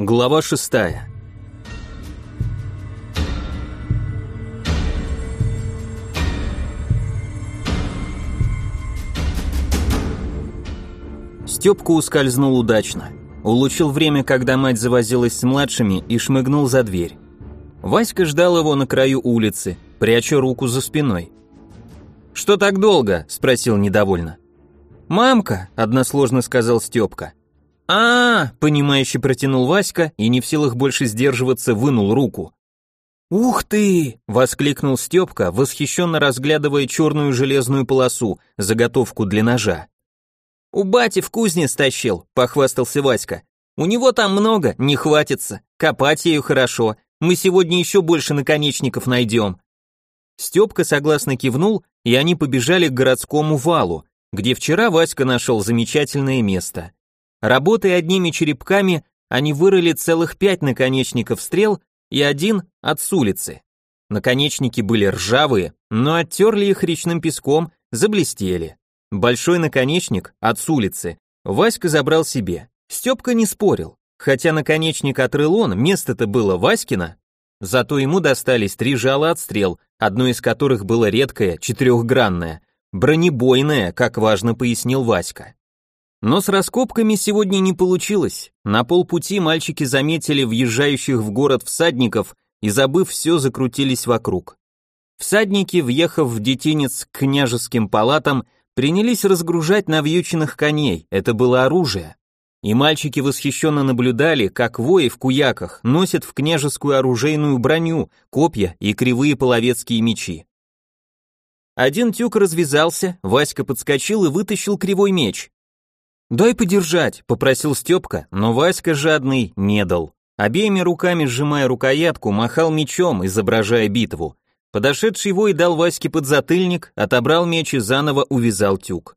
Глава шестая. Степка ускользнул удачно. Улучил время, когда мать завозилась с младшими и шмыгнул за дверь. Васька ждал его на краю улицы, пряча руку за спиной. «Что так долго?» – спросил недовольно. «Мамка», – односложно сказал Степка. А, -а, понимающе протянул Васька и не в силах больше сдерживаться, вынул руку. «Ух ты!» – воскликнул Степка, восхищенно разглядывая черную железную полосу, заготовку для ножа. «У бати в кузне стащил», — похвастался Васька. «У него там много, не хватится. Копать ею хорошо. Мы сегодня еще больше наконечников найдем». Степка согласно кивнул, и они побежали к городскому валу, где вчера Васька нашел замечательное место. Работая одними черепками, они вырыли целых пять наконечников стрел и один от с улицы. Наконечники были ржавые, но оттерли их речным песком, заблестели. Большой наконечник от с улицы Васька забрал себе. Степка не спорил, хотя наконечник отрыл он, место-то было Васькино. Зато ему достались три жала от стрел, одно из которых было редкое, четырехгранное, бронебойное, как важно пояснил Васька. Но с раскопками сегодня не получилось. На полпути мальчики заметили въезжающих в город всадников и, забыв все, закрутились вокруг. Всадники, въехав в детинец к княжеским палатам, принялись разгружать навьюченных коней, это было оружие. И мальчики восхищенно наблюдали, как вои в куяках носят в княжескую оружейную броню, копья и кривые половецкие мечи. Один тюк развязался, Васька подскочил и вытащил кривой меч. «Дай подержать», — попросил Степка, но Васька жадный не дал. Обеими руками сжимая рукоятку, махал мечом, изображая битву. Подошедший вой дал Ваське подзатыльник, отобрал меч и заново увязал тюк.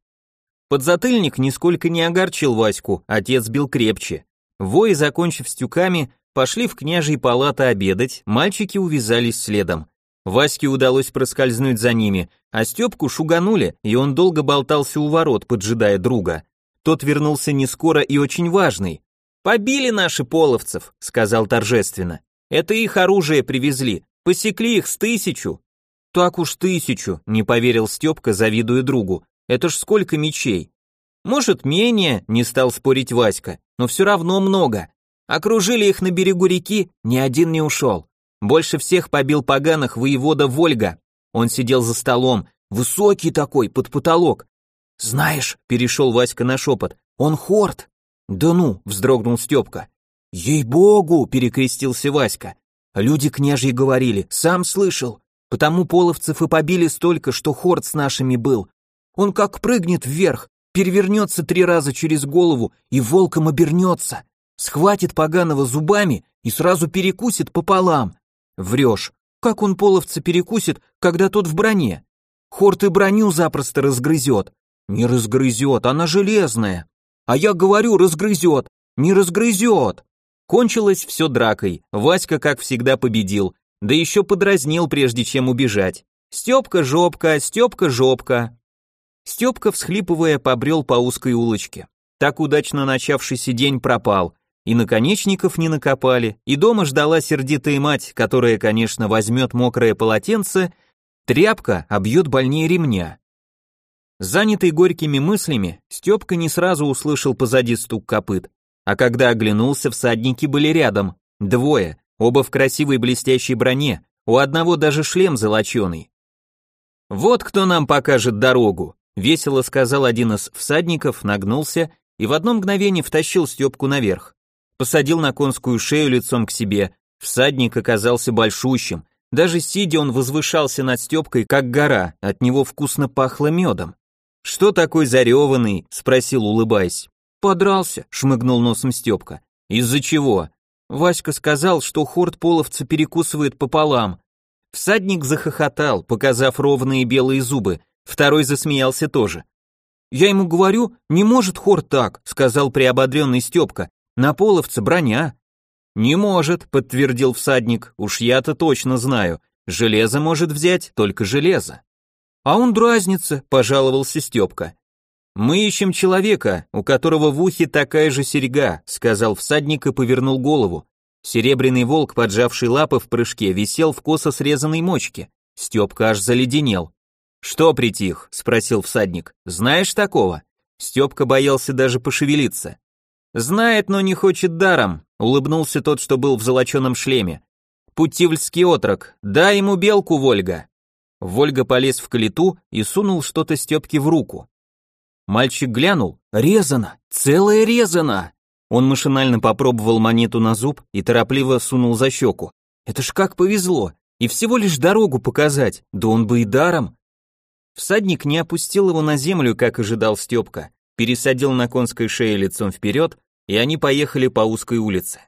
Подзатыльник нисколько не огорчил Ваську, отец бил крепче. Вои, закончив с тюками, пошли в княжьи палаты обедать, мальчики увязались следом. Ваське удалось проскользнуть за ними, а Степку шуганули, и он долго болтался у ворот, поджидая друга. Тот вернулся не скоро и очень важный. «Побили наши половцев», — сказал торжественно. «Это их оружие привезли, Посекли их с тысячу. Так уж тысячу, не поверил Степка, завидуя другу. Это ж сколько мечей. Может, менее, не стал спорить Васька, но все равно много. Окружили их на берегу реки, ни один не ушел. Больше всех побил поганых воевода Вольга. Он сидел за столом, высокий такой, под потолок. Знаешь, перешел Васька на шепот, он хорт. Да ну, вздрогнул Степка. Ей-богу, перекрестился Васька. Люди княжьи говорили, сам слышал. Потому половцев и побили столько, что хорд с нашими был. Он как прыгнет вверх, перевернется три раза через голову и волком обернется. Схватит поганого зубами и сразу перекусит пополам. Врешь. Как он половца перекусит, когда тот в броне? Хорт и броню запросто разгрызет. Не разгрызет, она железная. А я говорю, разгрызет. Не разгрызет. Кончилось все дракой, Васька, как всегда, победил, да еще подразнил, прежде чем убежать. Степка жопка, Степка жопка. Степка, всхлипывая, побрел по узкой улочке. Так удачно начавшийся день пропал, и наконечников не накопали, и дома ждала сердитая мать, которая, конечно, возьмет мокрое полотенце, тряпка обьет больнее ремня. Занятый горькими мыслями, Степка не сразу услышал позади стук копыт. А когда оглянулся, всадники были рядом. Двое, оба в красивой блестящей броне, у одного даже шлем золоченый. «Вот кто нам покажет дорогу», — весело сказал один из всадников, нагнулся и в одно мгновение втащил Степку наверх. Посадил на конскую шею лицом к себе, всадник оказался большущим, даже сидя он возвышался над Степкой, как гора, от него вкусно пахло медом. «Что такой зареванный?» — спросил, улыбаясь. Подрался, шмыгнул носом Степка. Из-за чего? Васька сказал, что хорд половца перекусывает пополам. Всадник захохотал, показав ровные белые зубы. Второй засмеялся тоже. Я ему говорю, не может хорд так, сказал приободренный Степка. На половца броня. Не может, подтвердил всадник. Уж я-то точно знаю. Железо может взять только железо. А он дразнится, пожаловался Степка. Мы ищем человека, у которого в ухе такая же серьга, сказал всадник и повернул голову. Серебряный волк, поджавший лапы в прыжке, висел в косо срезанной мочке. Степка аж заледенел. «Что притих?» — спросил всадник. «Знаешь такого?» Степка боялся даже пошевелиться. «Знает, но не хочет даром», — улыбнулся тот, что был в золоченом шлеме. «Путивльский отрок, дай ему белку, Вольга». Вольга полез в калиту и сунул что-то Степке в руку. Мальчик глянул. «Резано! Целая резано!» Он машинально попробовал монету на зуб и торопливо сунул за щеку. «Это ж как повезло! И всего лишь дорогу показать, да он бы и даром!» Всадник не опустил его на землю, как ожидал Степка, пересадил на конской шее лицом вперед, и они поехали по узкой улице.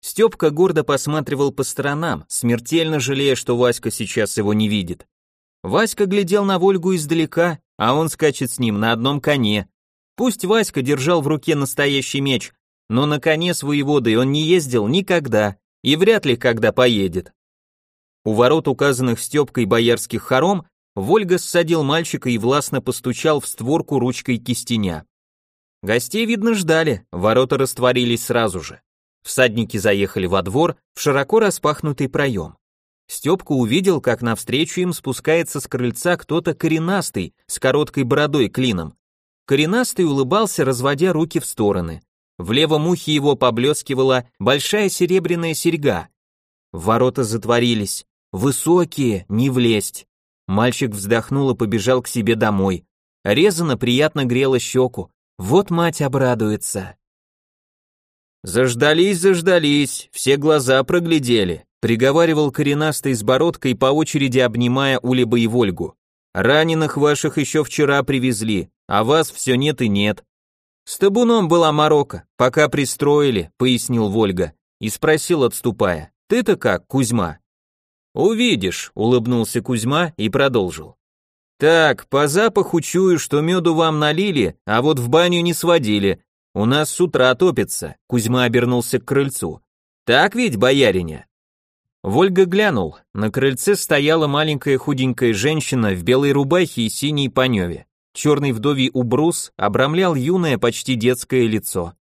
Степка гордо посматривал по сторонам, смертельно жалея, что Васька сейчас его не видит. Васька глядел на Вольгу издалека, а он скачет с ним на одном коне. Пусть Васька держал в руке настоящий меч, но на коне воеводой он не ездил никогда и вряд ли когда поедет. У ворот указанных Степкой боярских хором Вольга ссадил мальчика и властно постучал в створку ручкой кистеня. Гостей, видно, ждали, ворота растворились сразу же. Всадники заехали во двор в широко распахнутый проем. Степка увидел, как навстречу им спускается с крыльца кто-то коренастый, с короткой бородой клином. Коренастый улыбался, разводя руки в стороны. В левом ухе его поблескивала большая серебряная серьга. Ворота затворились. Высокие, не влезть. Мальчик вздохнул и побежал к себе домой. Резано приятно грела щеку. Вот мать обрадуется. Заждались, заждались, все глаза проглядели, приговаривал коренастый с бородкой по очереди обнимая Улиба и Вольгу. Раненых ваших еще вчера привезли, а вас все нет и нет. С табуном была морока, пока пристроили, пояснил Вольга и спросил, отступая: "Ты-то как, Кузьма?" «Увидишь», — улыбнулся Кузьма и продолжил. «Так, по запаху чую, что меду вам налили, а вот в баню не сводили. У нас с утра топится», — Кузьма обернулся к крыльцу. «Так ведь, бояриня?» Вольга глянул. На крыльце стояла маленькая худенькая женщина в белой рубахе и синей паневе. Черный вдовий убрус обрамлял юное, почти детское лицо.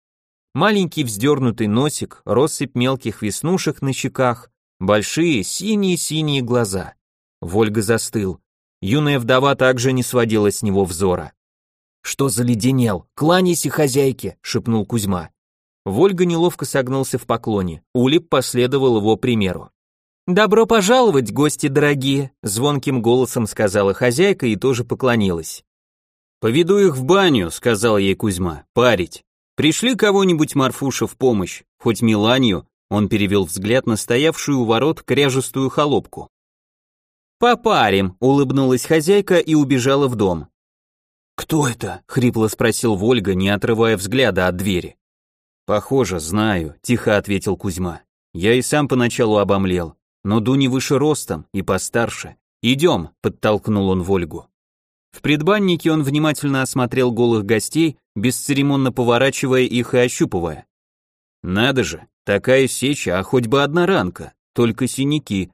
Маленький вздернутый носик, россыпь мелких веснушек на щеках, Большие синие-синие глаза. Вольга застыл. Юная вдова также не сводила с него взора. «Что за леденел? Кланяйся хозяйке!» — шепнул Кузьма. Вольга неловко согнулся в поклоне. Улип последовал его примеру. «Добро пожаловать, гости дорогие!» — звонким голосом сказала хозяйка и тоже поклонилась. «Поведу их в баню», — сказал ей Кузьма, — «парить. Пришли кого-нибудь Марфуша в помощь, хоть Миланию, он перевел взгляд на стоявшую у ворот кряжестую холопку. «Попарим», — улыбнулась хозяйка и убежала в дом. «Кто это?» — хрипло спросил Вольга, не отрывая взгляда от двери. «Похоже, знаю», — тихо ответил Кузьма. «Я и сам поначалу обомлел, но Дуни выше ростом и постарше. Идем», — подтолкнул он Вольгу. В предбаннике он внимательно осмотрел голых гостей, бесцеремонно поворачивая их и ощупывая. «Надо же, Такая сеча, а хоть бы одна ранка, только синяки.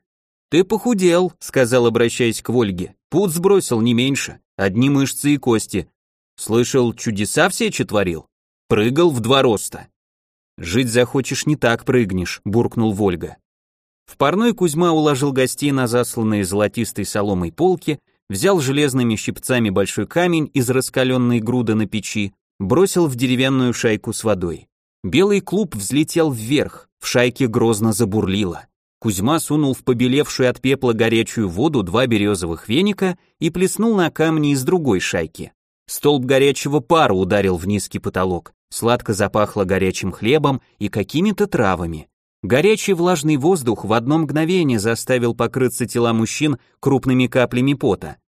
Ты похудел, сказал, обращаясь к Вольге. Пут сбросил не меньше, одни мышцы и кости. Слышал, чудеса в сече творил. Прыгал в два роста. Жить захочешь, не так прыгнешь, буркнул Вольга. В парной Кузьма уложил гостей на засланные золотистой соломой полки, взял железными щипцами большой камень из раскаленной груды на печи, бросил в деревянную шайку с водой. Белый клуб взлетел вверх, в шайке грозно забурлило. Кузьма сунул в побелевшую от пепла горячую воду два березовых веника и плеснул на камни из другой шайки. Столб горячего пара ударил в низкий потолок, сладко запахло горячим хлебом и какими-то травами. Горячий влажный воздух в одно мгновение заставил покрыться тела мужчин крупными каплями пота.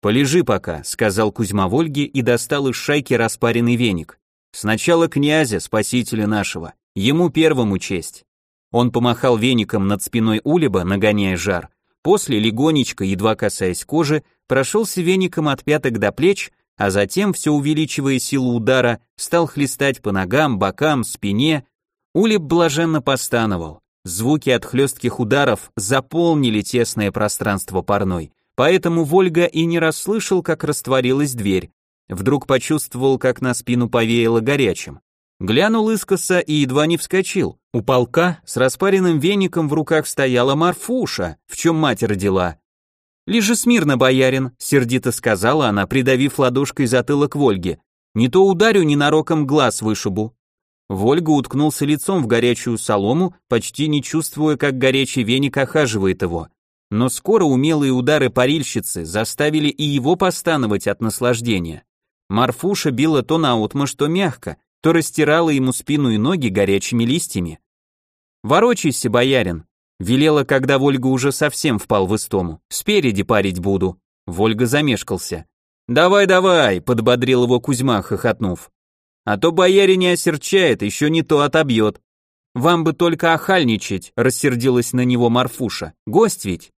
«Полежи пока», — сказал Кузьма Вольге и достал из шайки распаренный веник. Сначала князя, спасителя нашего, ему первому честь. Он помахал веником над спиной Улиба, нагоняя жар, после легонечко, едва касаясь кожи, прошелся веником от пяток до плеч, а затем, все увеличивая силу удара, стал хлестать по ногам, бокам, спине. Улиб блаженно постановал. Звуки от хлестких ударов заполнили тесное пространство парной, поэтому Вольга и не расслышал, как растворилась дверь, Вдруг почувствовал, как на спину повеяло горячим. Глянул искоса и едва не вскочил. У полка с распаренным веником в руках стояла Марфуша, в чем мать родила. «Лежи смирно, боярин», — сердито сказала она, придавив ладошкой затылок Вольге. «Не то ударю, ненароком глаз вышибу». Вольга уткнулся лицом в горячую солому, почти не чувствуя, как горячий веник охаживает его. Но скоро умелые удары парильщицы заставили и его постановать от наслаждения. Марфуша била то наотмашь, то мягко, то растирала ему спину и ноги горячими листьями. «Ворочайся, боярин», — велела, когда Вольга уже совсем впал в истому. «Спереди парить буду». Вольга замешкался. «Давай, давай», — подбодрил его Кузьма, хохотнув. А то боярин не осерчает, еще не то отобьет. Вам бы только охальничать, рассердилась на него Марфуша. Гость ведь.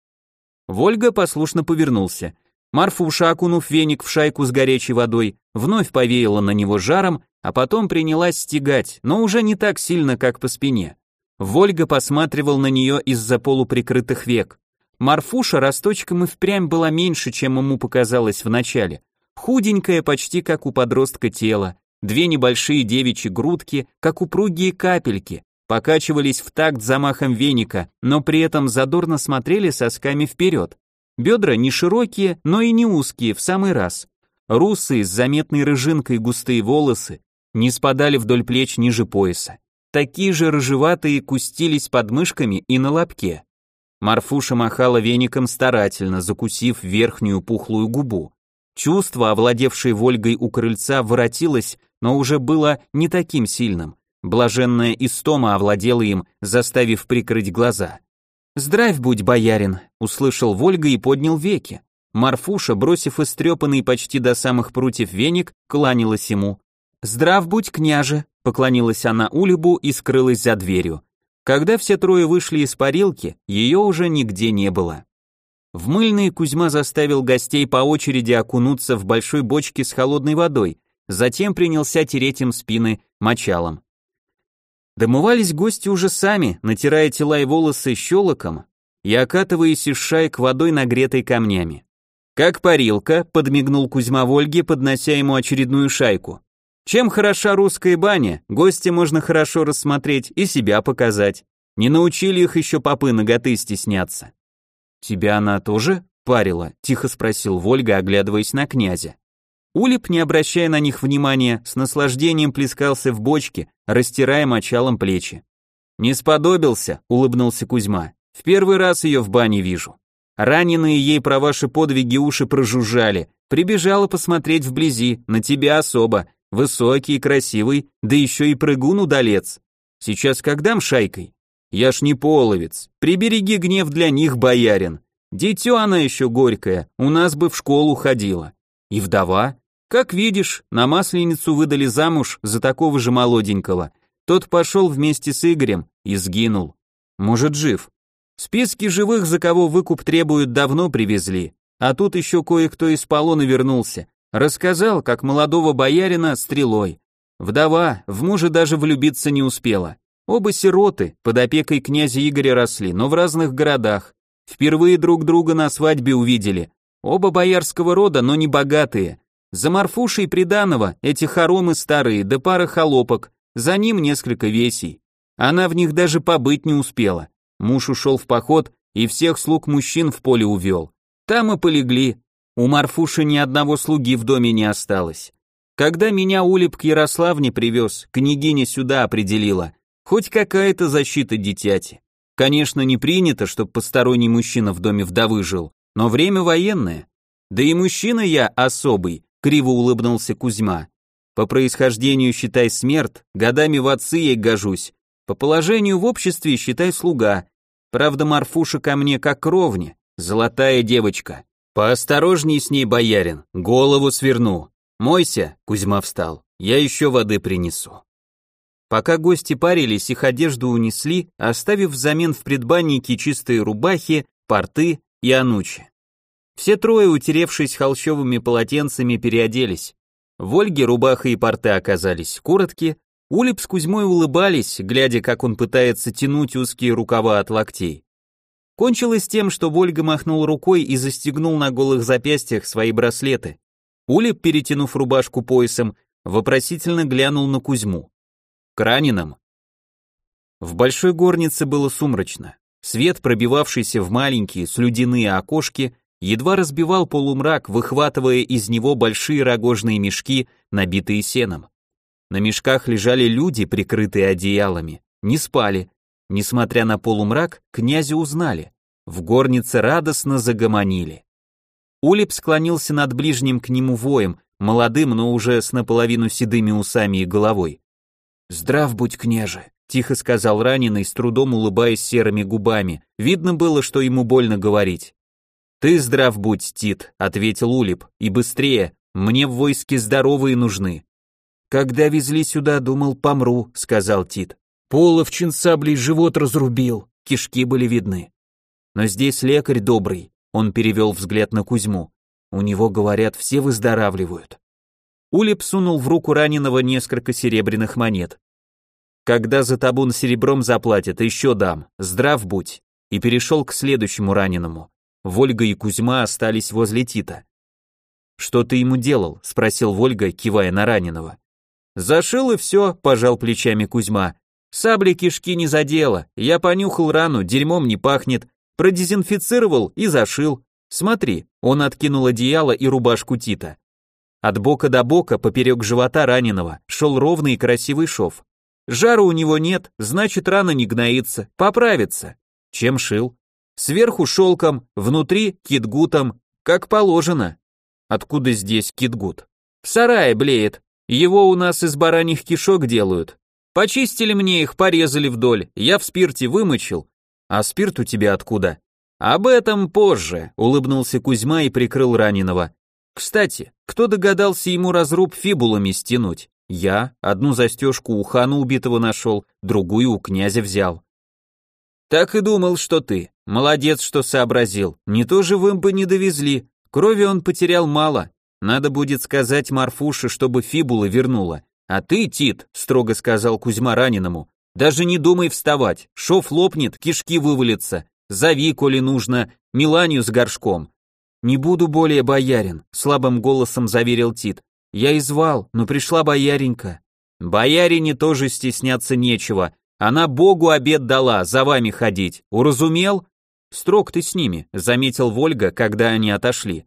Вольга послушно повернулся. Марфуша, окунув веник в шайку с горячей водой, вновь повеяла на него жаром, а потом принялась стегать, но уже не так сильно, как по спине. Вольга посматривал на нее из-за полуприкрытых век. Марфуша росточком и впрямь была меньше, чем ему показалось вначале. Худенькая, почти как у подростка тело, Две небольшие девичьи грудки, как упругие капельки, покачивались в такт замахом веника, но при этом задорно смотрели сосками вперед. Бедра не широкие, но и не узкие, в самый раз. Русые с заметной рыжинкой густые волосы не спадали вдоль плеч ниже пояса. Такие же рыжеватые кустились под мышками и на лобке. Марфуша махала веником старательно, закусив верхнюю пухлую губу. Чувство, овладевшее Вольгой у крыльца, воротилось, но уже было не таким сильным. Блаженная истома овладела им, заставив прикрыть глаза. «Здравь будь, боярин», — услышал Вольга и поднял веки. Марфуша, бросив истрепанный почти до самых прутьев веник, кланялась ему. «Здрав будь, княже», — поклонилась она Улибу и скрылась за дверью. Когда все трое вышли из парилки, ее уже нигде не было. В мыльные Кузьма заставил гостей по очереди окунуться в большой бочке с холодной водой, затем принялся тереть им спины мочалом. Домывались гости уже сами, натирая тела и волосы щелоком и окатываясь из шаек водой, нагретой камнями. «Как парилка», — подмигнул Кузьма Вольге, поднося ему очередную шайку. «Чем хороша русская баня, гости можно хорошо рассмотреть и себя показать. Не научили их еще попы ноготы стесняться». «Тебя она тоже парила?» — тихо спросил Вольга, оглядываясь на князя. Улип, не обращая на них внимания, с наслаждением плескался в бочке, растирая мочалом плечи. «Не сподобился», — улыбнулся Кузьма. «В первый раз ее в бане вижу. Раненые ей про ваши подвиги уши прожужжали. Прибежала посмотреть вблизи, на тебя особо. Высокий, красивый, да еще и прыгун-удалец. Сейчас как дам шайкой? Я ж не половец. Прибереги гнев для них, боярин. Дитё она еще горькая, у нас бы в школу ходила. И вдова? Как видишь, на масленицу выдали замуж за такого же молоденького. Тот пошел вместе с Игорем и сгинул. Может, жив. Списки живых, за кого выкуп требуют, давно привезли. А тут еще кое-кто из полона вернулся. Рассказал, как молодого боярина стрелой. Вдова, в мужа даже влюбиться не успела. Оба сироты, под опекой князя Игоря росли, но в разных городах. Впервые друг друга на свадьбе увидели. Оба боярского рода, но не богатые. За Марфушей приданого эти хоромы старые, да пара холопок, за ним несколько весей. Она в них даже побыть не успела. Муж ушел в поход и всех слуг мужчин в поле увел. Там и полегли. У Марфуши ни одного слуги в доме не осталось. Когда меня Улип к Ярославне привез, княгиня сюда определила. Хоть какая-то защита дитяти. Конечно, не принято, чтобы посторонний мужчина в доме вдовы жил, но время военное. Да и мужчина я особый, криво улыбнулся Кузьма. По происхождению считай смерть, годами в отцы ей гожусь. По положению в обществе считай слуга. Правда, Марфуша ко мне как ровня, золотая девочка. Поосторожней с ней, боярин, голову сверну. Мойся, Кузьма встал, я еще воды принесу. Пока гости парились, их одежду унесли, оставив взамен в предбаннике чистые рубахи, порты и анучи. Все трое, утеревшись холщовыми полотенцами, переоделись. В Ольге рубаха и порты оказались короткие, Улип с Кузьмой улыбались, глядя, как он пытается тянуть узкие рукава от локтей. Кончилось тем, что Вольга махнул рукой и застегнул на голых запястьях свои браслеты. Улеп, перетянув рубашку поясом, вопросительно глянул на Кузьму. К раненым. В большой горнице было сумрачно. Свет, пробивавшийся в маленькие слюдяные окошки, едва разбивал полумрак, выхватывая из него большие рогожные мешки, набитые сеном. На мешках лежали люди, прикрытые одеялами, не спали. Несмотря на полумрак, князя узнали. В горнице радостно загомонили. Улип склонился над ближним к нему воем, молодым, но уже с наполовину седыми усами и головой. «Здрав будь, княже», — тихо сказал раненый, с трудом улыбаясь серыми губами. Видно было, что ему больно говорить. «Ты здрав будь, Тит», — ответил Улип, — «и быстрее, мне в войске здоровые нужны». «Когда везли сюда, думал, помру», — сказал Тит. Половчин саблей живот разрубил, кишки были видны. Но здесь лекарь добрый, он перевел взгляд на Кузьму. У него, говорят, все выздоравливают. Улип сунул в руку раненого несколько серебряных монет. Когда за табун серебром заплатят, еще дам, здрав будь. И перешел к следующему раненому. Вольга и Кузьма остались возле Тита. «Что ты ему делал?» — спросил Вольга, кивая на раненого. «Зашил и все», — пожал плечами Кузьма. «Сабли кишки не задело, я понюхал рану, дерьмом не пахнет, продезинфицировал и зашил. Смотри, он откинул одеяло и рубашку Тита. От бока до бока, поперек живота раненого, шел ровный и красивый шов. Жару у него нет, значит рана не гноится, поправится. Чем шил? Сверху шелком, внутри китгутом, как положено. Откуда здесь китгут? В сарае блеет. Его у нас из бараньих кишок делают. Почистили мне их, порезали вдоль, я в спирте вымочил. А спирт у тебя откуда? Об этом позже, улыбнулся Кузьма и прикрыл раненого. Кстати, кто догадался ему разруб фибулами стянуть? Я одну застежку у хана убитого нашел, другую у князя взял. Так и думал, что ты. Молодец, что сообразил. Не то живым бы не довезли. Крови он потерял мало. Надо будет сказать Марфуше, чтобы фибулы вернула. А ты, Тит, строго сказал Кузьма раненому, даже не думай вставать. Шов лопнет, кишки вывалятся. Зови, коли нужно, Миланию с горшком. Не буду более боярин, слабым голосом заверил Тит. Я и звал, но пришла бояренька. Боярине тоже стесняться нечего. Она Богу обед дала, за вами ходить. Уразумел? Строг ты с ними, заметил Вольга, когда они отошли.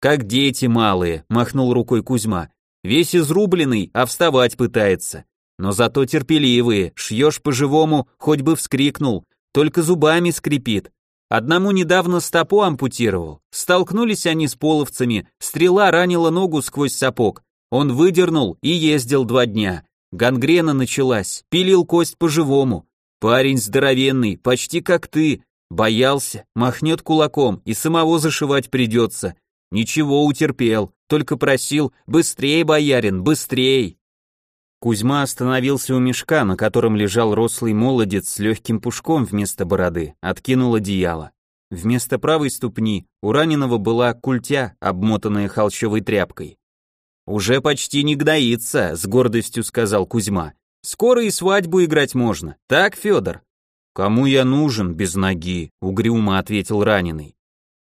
Как дети малые, махнул рукой Кузьма. Весь изрубленный, а вставать пытается. Но зато терпеливые, шьешь по-живому, хоть бы вскрикнул, только зубами скрипит. Одному недавно стопу ампутировал. Столкнулись они с половцами, стрела ранила ногу сквозь сапог. Он выдернул и ездил два дня. Гангрена началась, пилил кость по-живому. Парень здоровенный, почти как ты. Боялся, махнет кулаком, и самого зашивать придется. Ничего, утерпел, только просил «быстрей, боярин, быстрей!» Кузьма остановился у мешка, на котором лежал рослый молодец с легким пушком вместо бороды, откинул одеяло. Вместо правой ступни у раненого была культя, обмотанная холщовой тряпкой. «Уже почти не гноится», — с гордостью сказал Кузьма. «Скоро и свадьбу играть можно. Так, Федор?» «Кому я нужен без ноги?» — угрюмо ответил раненый.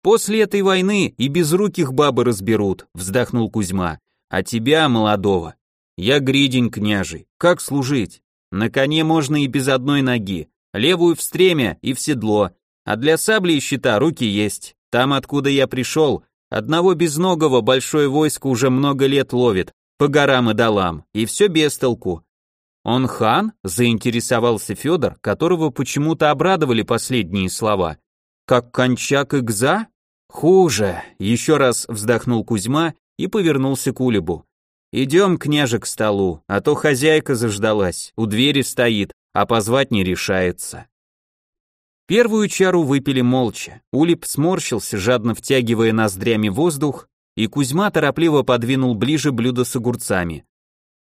«После этой войны и безруких бабы разберут», — вздохнул Кузьма. «А тебя, молодого, я гридень княжий. Как служить? На коне можно и без одной ноги. Левую в стремя и в седло. А для сабли и щита руки есть. Там, откуда я пришел, одного безногого большое войско уже много лет ловит, по горам и долам, и все без толку. Он хан? Заинтересовался Федор, которого почему-то обрадовали последние слова. Как кончак и гза? Хуже. Еще раз вздохнул Кузьма и повернулся к Улебу. «Идем, княже, к столу, а то хозяйка заждалась, у двери стоит, а позвать не решается». Первую чару выпили молча. Улип сморщился, жадно втягивая ноздрями воздух, и Кузьма торопливо подвинул ближе блюдо с огурцами.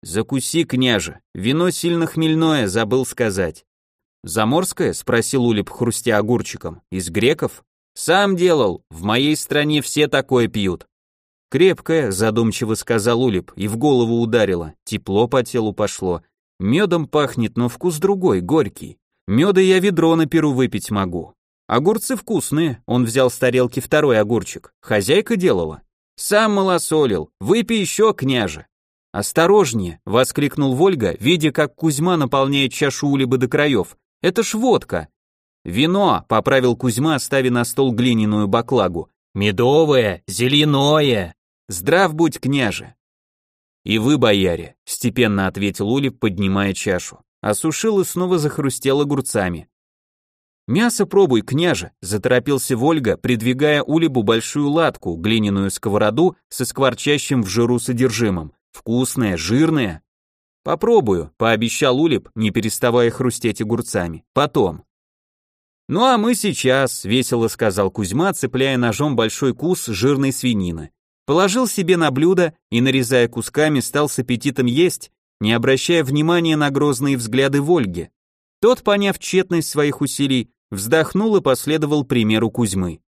«Закуси, княже, вино сильно хмельное, забыл сказать». «Заморское?» — спросил Улип, хрустя огурчиком. «Из греков?» «Сам делал, в моей стране все такое пьют». «Крепкая», — задумчиво сказал Улип, и в голову ударило. Тепло по телу пошло. Медом пахнет, но вкус другой, горький. Меда я ведро на перу выпить могу. Огурцы вкусные, он взял с тарелки второй огурчик. Хозяйка делала. Сам малосолил, выпей еще, княже. «Осторожнее!» — воскликнул Вольга, видя, как Кузьма наполняет чашу улиба до краев. «Это ж водка!» «Вино!» — поправил Кузьма, ставя на стол глиняную баклагу. «Медовое, зеленое! Здрав будь, княже!» «И вы, бояре!» — степенно ответил Улиб, поднимая чашу. Осушил и снова захрустел огурцами. «Мясо пробуй, княже!» — заторопился Вольга, придвигая Улибу большую латку, глиняную сковороду со скворчащим в жиру содержимым. Вкусное, жирное. Попробую, пообещал Улип, не переставая хрустеть огурцами. Потом. Ну а мы сейчас, весело сказал Кузьма, цепляя ножом большой кус жирной свинины. Положил себе на блюдо и, нарезая кусками, стал с аппетитом есть, не обращая внимания на грозные взгляды Вольги. Тот, поняв тщетность своих усилий, вздохнул и последовал примеру Кузьмы.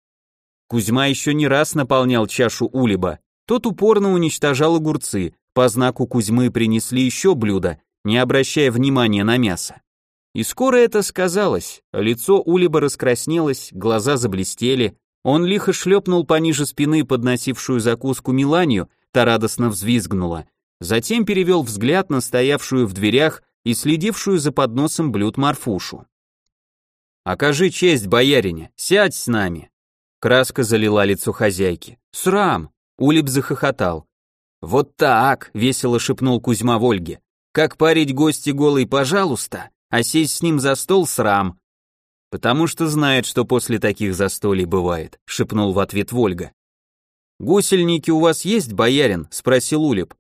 Кузьма еще не раз наполнял чашу Улиба, тот упорно уничтожал огурцы, по знаку Кузьмы принесли еще блюдо, не обращая внимания на мясо. И скоро это сказалось, лицо Улиба раскраснелось, глаза заблестели, он лихо шлепнул пониже спины подносившую закуску Миланию, та радостно взвизгнула, затем перевел взгляд на стоявшую в дверях и следившую за подносом блюд Марфушу. «Окажи честь, боярине, сядь с нами!» Краска залила лицо хозяйки. «Срам!» Улиб захохотал. «Вот так!» — весело шепнул Кузьма Вольге. «Как парить гости голый, пожалуйста, а сесть с ним за стол срам». «Потому что знает, что после таких застолий бывает», — шепнул в ответ Вольга. «Гусельники у вас есть, боярин?» — спросил Улип.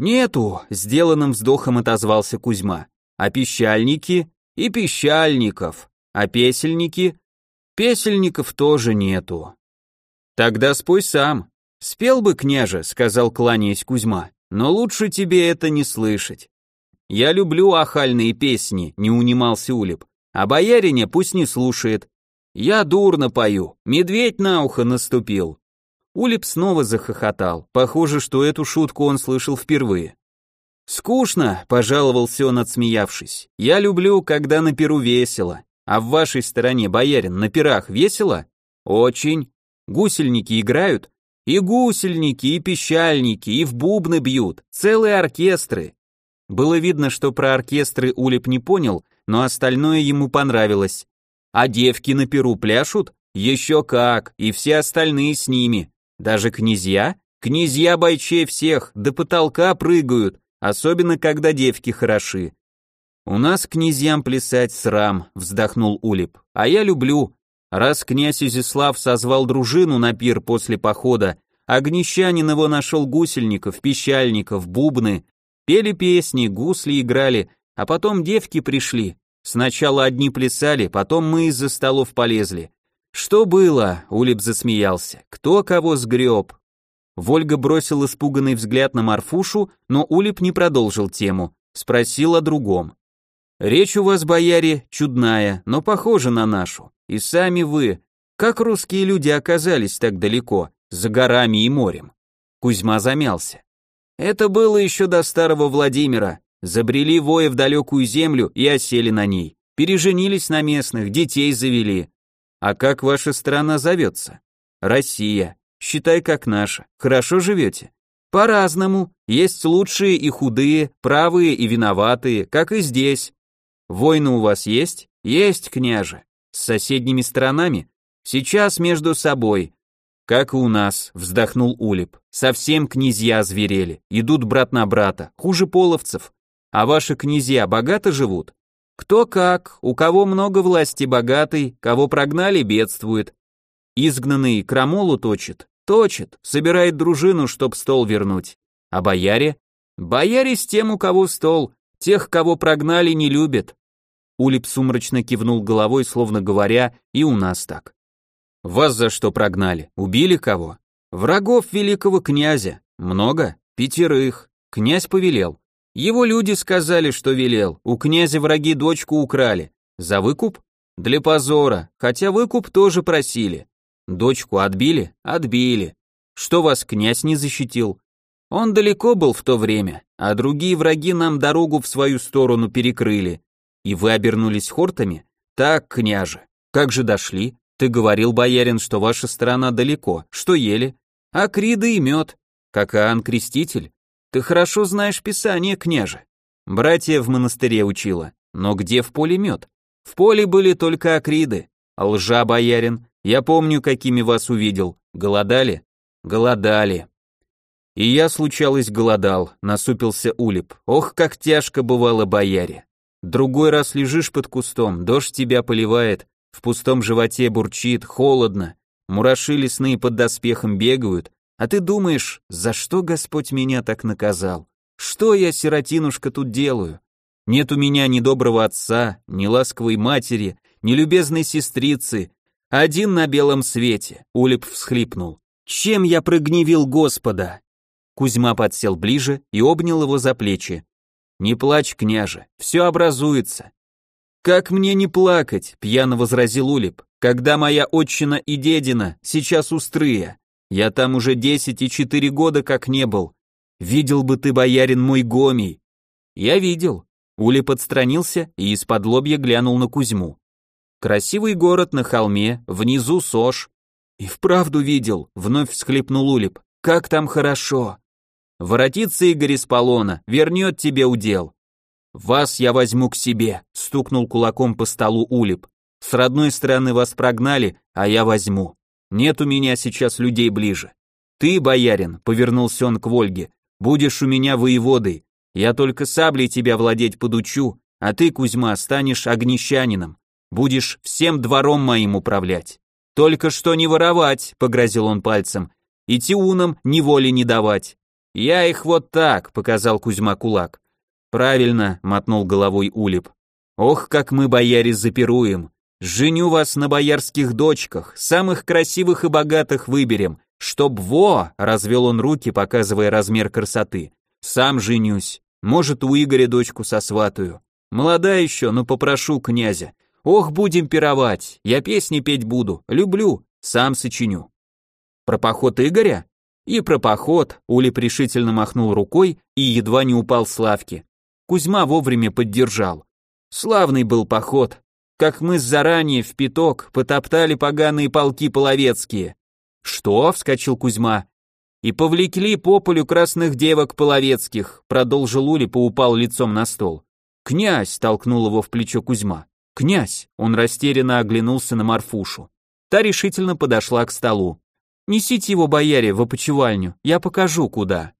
«Нету», — сделанным вздохом отозвался Кузьма. «А пищальники?» «И пищальников. А песельники?» «Песельников тоже нету». «Тогда спой сам», «Спел бы, княже», — сказал, кланяясь Кузьма, — «но лучше тебе это не слышать». «Я люблю ахальные песни», — не унимался Улеп, «а боярине пусть не слушает. Я дурно пою, медведь на ухо наступил». Улеп снова захохотал, похоже, что эту шутку он слышал впервые. «Скучно», — пожаловался он, отсмеявшись. «Я люблю, когда на перу весело. А в вашей стороне, боярин, на пирах весело?» «Очень. Гусельники играют?» И гусельники, и пищальники, и в бубны бьют, целые оркестры. Было видно, что про оркестры Улеп не понял, но остальное ему понравилось. А девки на перу пляшут? Еще как, и все остальные с ними. Даже князья? Князья бойчей всех, до потолка прыгают, особенно когда девки хороши. У нас князьям плясать срам, вздохнул Улеп. А я люблю, Раз князь Изяслав созвал дружину на пир после похода, Гнещанин его нашел гусельников, пищальников, бубны, пели песни, гусли играли, а потом девки пришли. Сначала одни плясали, потом мы из-за столов полезли. Что было? Улип засмеялся. Кто кого сгреб? Вольга бросил испуганный взгляд на Марфушу, но Улип не продолжил тему, спросил о другом. Речь у вас, бояре, чудная, но похожа на нашу. И сами вы, как русские люди оказались так далеко, за горами и морем? Кузьма замялся. Это было еще до старого Владимира. Забрели воя в далекую землю и осели на ней. Переженились на местных, детей завели. А как ваша страна зовется? Россия. Считай, как наша. Хорошо живете? По-разному. Есть лучшие и худые, правые и виноватые, как и здесь. Войны у вас есть? Есть, княже. С соседними странами? Сейчас между собой. Как и у нас, вздохнул Улип. Совсем князья зверели, идут брат на брата, хуже половцев. А ваши князья богато живут? Кто как, у кого много власти богатый, кого прогнали, бедствует. Изгнанный крамолу точит, точит, собирает дружину, чтоб стол вернуть. А бояре? Бояре с тем, у кого стол, тех, кого прогнали, не любят. Улип сумрачно кивнул головой, словно говоря, и у нас так. Вас за что прогнали? Убили кого? Врагов великого князя. Много? Пятерых. Князь повелел. Его люди сказали, что велел. У князя враги дочку украли. За выкуп? Для позора, хотя выкуп тоже просили. Дочку отбили? Отбили. Что вас князь не защитил? Он далеко был в то время, а другие враги нам дорогу в свою сторону перекрыли. И вы обернулись хортами? Так, княже. Как же дошли? Ты говорил, боярин, что ваша страна далеко. Что ели? Акриды и мед. Как Иоанн Креститель. Ты хорошо знаешь Писание, княже. Братья в монастыре учила. Но где в поле мед? В поле были только акриды. Лжа, боярин. Я помню, какими вас увидел. Голодали? Голодали. И я, случалось, голодал, насупился Улип. Ох, как тяжко бывало бояре. Другой раз лежишь под кустом, дождь тебя поливает, в пустом животе бурчит, холодно, мураши лесные под доспехом бегают, а ты думаешь, за что Господь меня так наказал? Что я, сиротинушка, тут делаю? Нет у меня ни доброго отца, ни ласковой матери, ни любезной сестрицы, один на белом свете, Улип всхлипнул. Чем я прогневил Господа? Кузьма подсел ближе и обнял его за плечи. Не плачь, княже, все образуется. Как мне не плакать, пьяно возразил Улип, когда моя отчина и дедина сейчас устрые. Я там уже десять и четыре года как не был. Видел бы ты, боярин мой гомий. Я видел. Улип подстранился и из-под лобья глянул на Кузьму. Красивый город на холме, внизу Сош. И вправду видел, вновь всхлипнул Улип. Как там хорошо. Воротится Игорь из полона, вернет тебе удел. Вас я возьму к себе, стукнул кулаком по столу Улип. С родной стороны вас прогнали, а я возьму. Нет у меня сейчас людей ближе. Ты, боярин, повернулся он к Вольге, будешь у меня воеводой. Я только саблей тебя владеть подучу, а ты, Кузьма, станешь огнещанином. Будешь всем двором моим управлять. Только что не воровать, погрозил он пальцем, и тиунам неволи не давать. Я их вот так, показал Кузьма кулак. Правильно, мотнул головой Улип. Ох, как мы, бояре, запируем. Женю вас на боярских дочках, самых красивых и богатых выберем, чтоб во, развел он руки, показывая размер красоты. Сам женюсь. Может, у Игоря дочку сосватаю. Молода еще, но попрошу князя. Ох, будем пировать. Я песни петь буду. Люблю. Сам сочиню. Про поход Игоря? И про поход Ули решительно махнул рукой и едва не упал с лавки. Кузьма вовремя поддержал. Славный был поход, как мы заранее в пяток потоптали поганые полки половецкие. Что? вскочил Кузьма. И повлекли по полю красных девок половецких, продолжил Ули, поупал лицом на стол. Князь толкнул его в плечо Кузьма. Князь, он растерянно оглянулся на Марфушу. Та решительно подошла к столу. Несите его, бояре, в опочивальню, я покажу, куда.